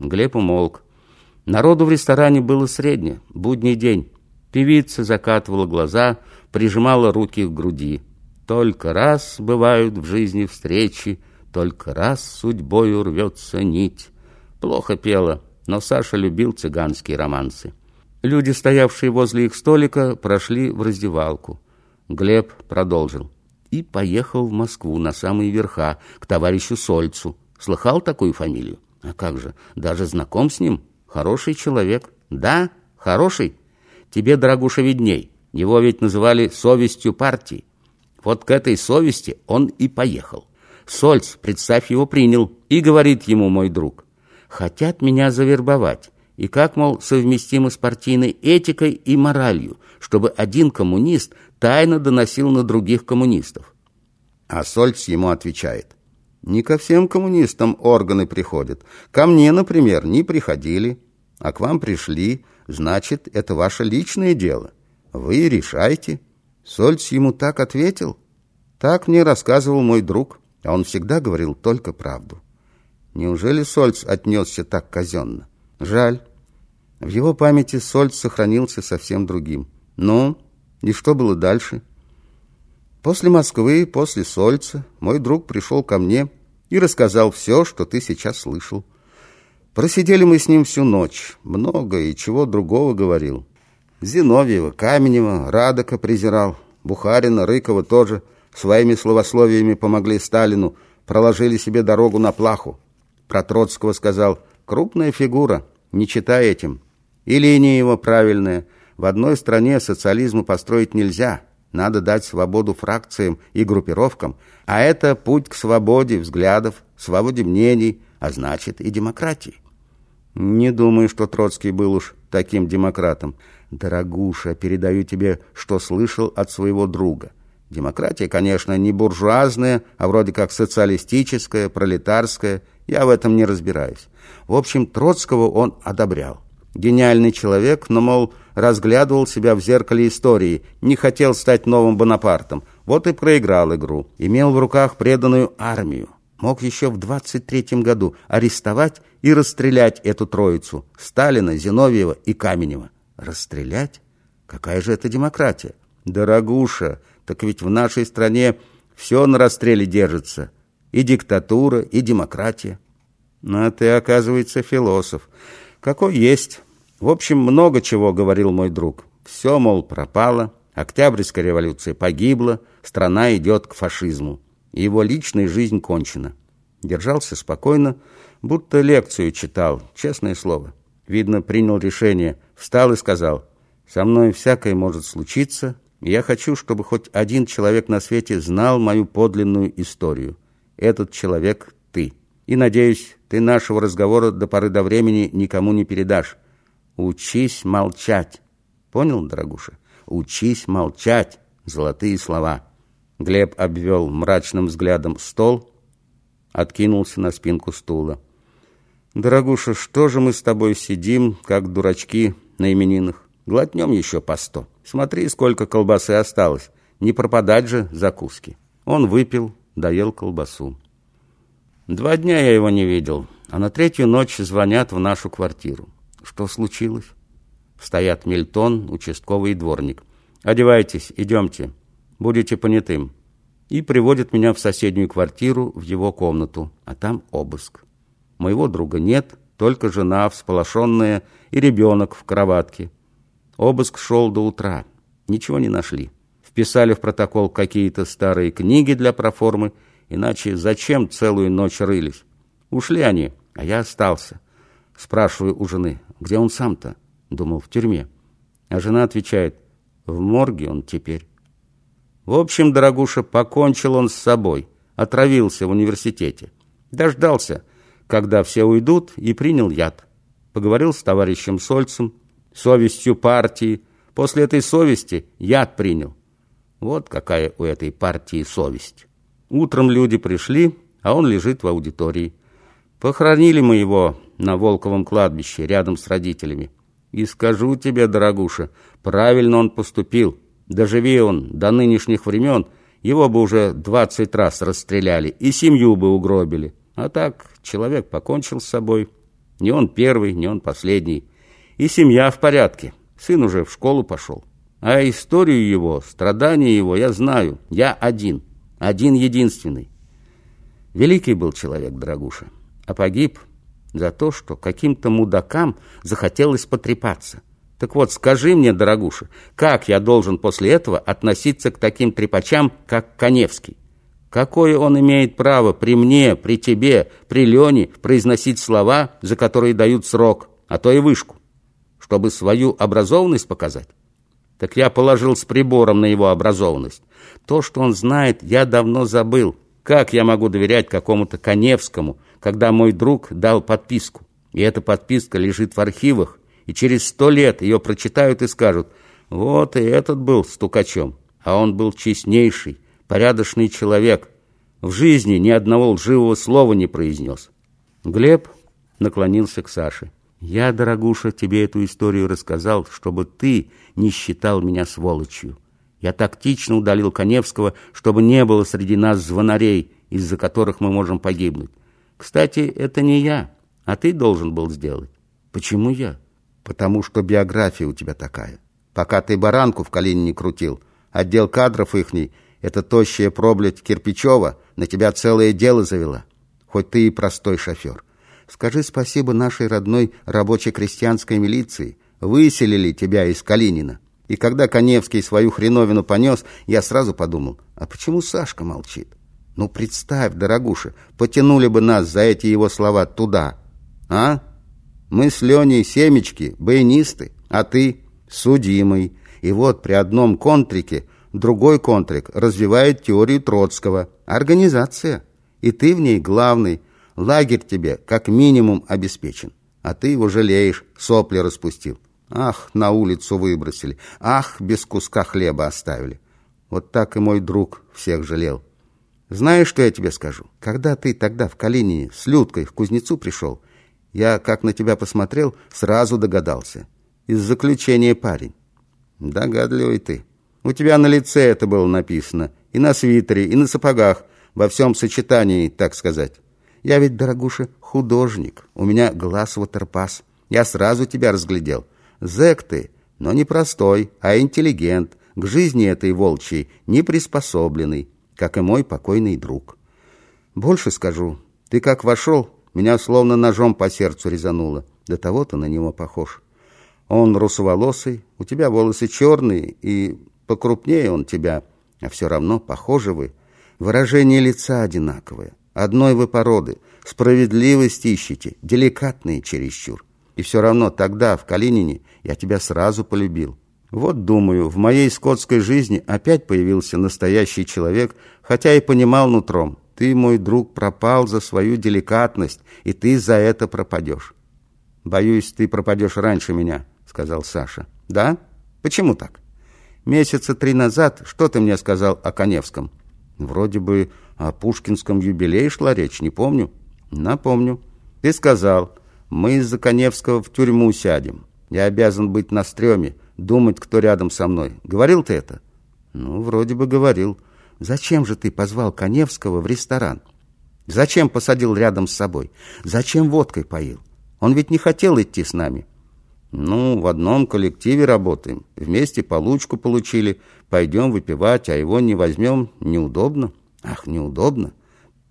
Глеб умолк. Народу в ресторане было средне, будний день. Певица закатывала глаза, прижимала руки к груди. Только раз бывают в жизни встречи, только раз судьбою рвется нить. Плохо пела, но Саша любил цыганские романсы. Люди, стоявшие возле их столика, прошли в раздевалку. Глеб продолжил. И поехал в Москву на самые верха, к товарищу Сольцу. Слыхал такую фамилию? А как же, даже знаком с ним? Хороший человек. Да, хороший. Тебе, дорогуша, видней. Его ведь называли совестью партии. Вот к этой совести он и поехал. Сольц, представь, его принял и говорит ему мой друг. Хотят меня завербовать. И как, мол, совместимо с партийной этикой и моралью, чтобы один коммунист тайно доносил на других коммунистов. А Сольц ему отвечает. Не ко всем коммунистам органы приходят. Ко мне, например, не приходили, а к вам пришли. Значит, это ваше личное дело. Вы решайте. Сольц ему так ответил. Так мне рассказывал мой друг, а он всегда говорил только правду. Неужели Сольц отнесся так казенно? Жаль. В его памяти Сольц сохранился совсем другим. Ну, и что было дальше? — После Москвы, после Сольца, мой друг пришел ко мне и рассказал все, что ты сейчас слышал. Просидели мы с ним всю ночь, много и чего другого говорил. Зиновьева, Каменева, Радока презирал, Бухарина, Рыкова тоже своими словословиями помогли Сталину, проложили себе дорогу на плаху. Про Троцкого сказал «крупная фигура, не читай этим». И линия его правильная. В одной стране социализму построить нельзя – надо дать свободу фракциям и группировкам, а это путь к свободе взглядов, свободе мнений, а значит и демократии. Не думаю, что Троцкий был уж таким демократом. Дорогуша, передаю тебе, что слышал от своего друга. Демократия, конечно, не буржуазная, а вроде как социалистическая, пролетарская. Я в этом не разбираюсь. В общем, Троцкого он одобрял. Гениальный человек, но, мол, разглядывал себя в зеркале истории, не хотел стать новым Бонапартом. Вот и проиграл игру. Имел в руках преданную армию. Мог еще в 23-м году арестовать и расстрелять эту троицу – Сталина, Зиновьева и Каменева. Расстрелять? Какая же это демократия? Дорогуша, так ведь в нашей стране все на расстреле держится. И диктатура, и демократия. Ну, а ты, оказывается, философ. Какой есть. В общем, много чего говорил мой друг. Все, мол, пропало, Октябрьская революция погибла, страна идет к фашизму. его личная жизнь кончена. Держался спокойно, будто лекцию читал, честное слово. Видно, принял решение, встал и сказал, «Со мной всякое может случиться, и я хочу, чтобы хоть один человек на свете знал мою подлинную историю. Этот человек — ты. И, надеюсь, ты нашего разговора до поры до времени никому не передашь. Учись молчать. Понял, дорогуша? Учись молчать. Золотые слова. Глеб обвел мрачным взглядом стол, откинулся на спинку стула. «Дорогуша, что же мы с тобой сидим, как дурачки на именинах? Глотнем еще по сто. Смотри, сколько колбасы осталось. Не пропадать же закуски». Он выпил, доел колбасу. Два дня я его не видел, а на третью ночь звонят в нашу квартиру. Что случилось? Стоят Мильтон, участковый и дворник. Одевайтесь, идемте, будете понятым. И приводят меня в соседнюю квартиру, в его комнату, а там обыск. Моего друга нет, только жена всполошенная и ребенок в кроватке. Обыск шел до утра, ничего не нашли. Вписали в протокол какие-то старые книги для проформы, иначе зачем целую ночь рылись? Ушли они, а я остался. Спрашиваю у жены, где он сам-то? Думал, в тюрьме. А жена отвечает, в морге он теперь. В общем, дорогуша, покончил он с собой, отравился в университете. Дождался, когда все уйдут, и принял яд. Поговорил с товарищем Сольцем, совестью партии. После этой совести яд принял. Вот какая у этой партии совесть. Утром люди пришли, а он лежит в аудитории. Похоронили мы его на Волковом кладбище, рядом с родителями. И скажу тебе, дорогуша, правильно он поступил. Доживи он до нынешних времен, его бы уже двадцать раз расстреляли и семью бы угробили. А так человек покончил с собой. Не он первый, не он последний. И семья в порядке. Сын уже в школу пошел. А историю его, страдания его я знаю. Я один. Один единственный. Великий был человек, дорогуша. А погиб за то, что каким-то мудакам захотелось потрепаться. Так вот, скажи мне, дорогуша, как я должен после этого относиться к таким трепачам, как Коневский? Какое он имеет право при мне, при тебе, при Лене произносить слова, за которые дают срок, а то и вышку, чтобы свою образованность показать? Так я положил с прибором на его образованность. То, что он знает, я давно забыл. Как я могу доверять какому-то Коневскому, когда мой друг дал подписку? И эта подписка лежит в архивах, и через сто лет ее прочитают и скажут, вот и этот был стукачом, а он был честнейший, порядочный человек, в жизни ни одного лживого слова не произнес. Глеб наклонился к Саше. «Я, дорогуша, тебе эту историю рассказал, чтобы ты не считал меня сволочью. Я тактично удалил Коневского, чтобы не было среди нас звонарей, из-за которых мы можем погибнуть. Кстати, это не я, а ты должен был сделать. Почему я? Потому что биография у тебя такая. Пока ты баранку в Калинине крутил, отдел кадров ихний эта тощая проблядь Кирпичева на тебя целое дело завела, хоть ты и простой шофер. Скажи спасибо нашей родной рабоче-крестьянской милиции. Выселили тебя из Калинина. И когда Коневский свою хреновину понес, я сразу подумал, а почему Сашка молчит? Ну, представь, дорогуша, потянули бы нас за эти его слова туда. А? Мы с Леней семечки, баянисты, а ты судимый. И вот при одном контрике Другой контрик развивает теорию Троцкого. Организация. И ты в ней главный. Лагерь тебе как минимум обеспечен. А ты его жалеешь, сопли распустил. Ах, на улицу выбросили. Ах, без куска хлеба оставили. Вот так и мой друг всех жалел. Знаешь, что я тебе скажу? Когда ты тогда в Калинине с Людкой в кузнецу пришел, я, как на тебя посмотрел, сразу догадался. Из заключения парень. Догадливый ты. У тебя на лице это было написано, и на свитере, и на сапогах, во всем сочетании, так сказать. Я ведь, дорогуша, художник, у меня глаз ватерпас. Я сразу тебя разглядел. Зэк ты, но не простой, а интеллигент, к жизни этой волчьей не приспособленный, как и мой покойный друг. Больше скажу, ты как вошел, меня словно ножом по сердцу резануло. До того ты на него похож. Он русоволосый, у тебя волосы черные и Покрупнее он тебя, а все равно похожи вы. Выражение лица одинаковое. Одной вы породы. Справедливость ищете, деликатные чересчур. И все равно тогда, в Калинине, я тебя сразу полюбил. Вот, думаю, в моей скотской жизни опять появился настоящий человек, хотя и понимал нутром. Ты, мой друг, пропал за свою деликатность, и ты за это пропадешь. Боюсь, ты пропадешь раньше меня, сказал Саша. Да? Почему так? Месяца три назад что ты мне сказал о Коневском? Вроде бы о Пушкинском юбилее шла речь, не помню. Напомню. Ты сказал, мы из-за Коневского в тюрьму сядем. Я обязан быть на стреме, думать, кто рядом со мной. Говорил ты это? Ну, вроде бы говорил. Зачем же ты позвал Коневского в ресторан? Зачем посадил рядом с собой? Зачем водкой поил? Он ведь не хотел идти с нами. Ну, в одном коллективе работаем. Вместе получку получили. Пойдем выпивать, а его не возьмем. Неудобно. Ах, неудобно.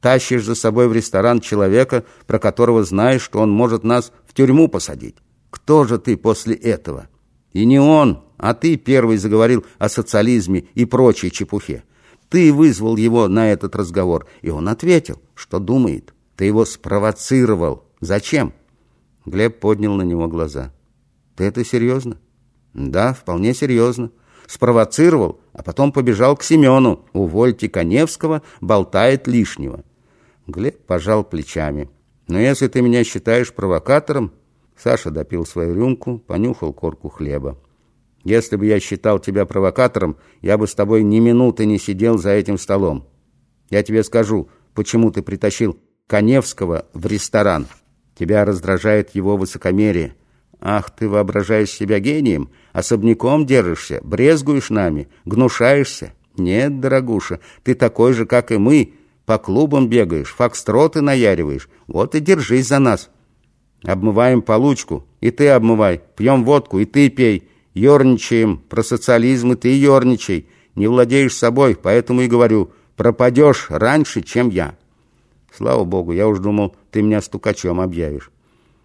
Тащишь за собой в ресторан человека, про которого знаешь, что он может нас в тюрьму посадить. Кто же ты после этого? И не он, а ты первый заговорил о социализме и прочей чепухе. Ты вызвал его на этот разговор, и он ответил, что думает. Ты его спровоцировал. Зачем? Глеб поднял на него глаза. Ты это серьезно? Да, вполне серьезно. Спровоцировал, а потом побежал к Семену. Увольте Коневского, болтает лишнего. Глеб пожал плечами. Но если ты меня считаешь провокатором... Саша допил свою рюмку, понюхал корку хлеба. Если бы я считал тебя провокатором, я бы с тобой ни минуты не сидел за этим столом. Я тебе скажу, почему ты притащил Коневского в ресторан. Тебя раздражает его высокомерие. Ах, ты воображаешь себя гением, особняком держишься, брезгуешь нами, гнушаешься. Нет, дорогуша, ты такой же, как и мы, по клубам бегаешь, фокстроты наяриваешь. Вот и держись за нас. Обмываем получку, и ты обмывай. Пьем водку, и ты пей. Ёрничаем про социализм, и ты ёрничай. Не владеешь собой, поэтому и говорю, пропадешь раньше, чем я. Слава богу, я уж думал, ты меня стукачом объявишь.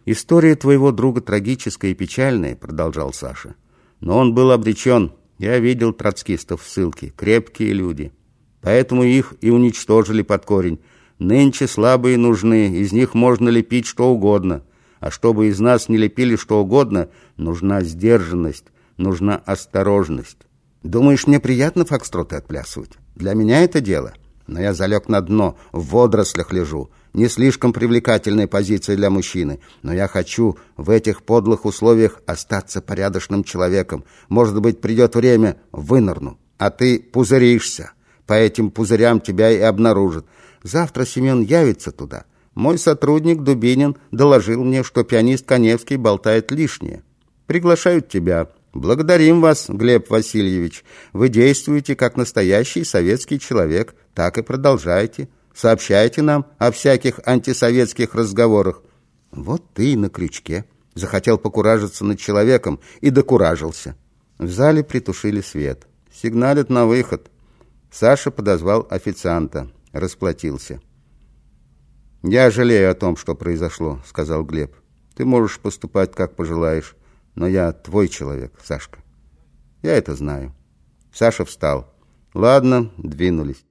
История твоего друга трагическая и печальная, продолжал Саша. Но он был обречен. Я видел троцкистов в ссылке. Крепкие люди. Поэтому их и уничтожили под корень. Нынче слабые нужны, из них можно лепить что угодно. А чтобы из нас не лепили что угодно, нужна сдержанность, нужна осторожность. Думаешь, мне приятно фокстроты отплясывать? Для меня это дело. Но я залег на дно, в водорослях лежу. Не слишком привлекательная позиция для мужчины. Но я хочу в этих подлых условиях остаться порядочным человеком. Может быть, придет время, вынырну. А ты пузыришься. По этим пузырям тебя и обнаружат. Завтра Семен явится туда. Мой сотрудник Дубинин доложил мне, что пианист Коневский болтает лишнее. Приглашают тебя. Благодарим вас, Глеб Васильевич. Вы действуете как настоящий советский человек. Так и продолжайте. Сообщайте нам о всяких антисоветских разговорах. Вот ты и на крючке. Захотел покуражиться над человеком и докуражился. В зале притушили свет. Сигналят на выход. Саша подозвал официанта расплатился. «Я жалею о том, что произошло», — сказал Глеб. «Ты можешь поступать, как пожелаешь, но я твой человек, Сашка. Я это знаю». Саша встал. «Ладно, двинулись».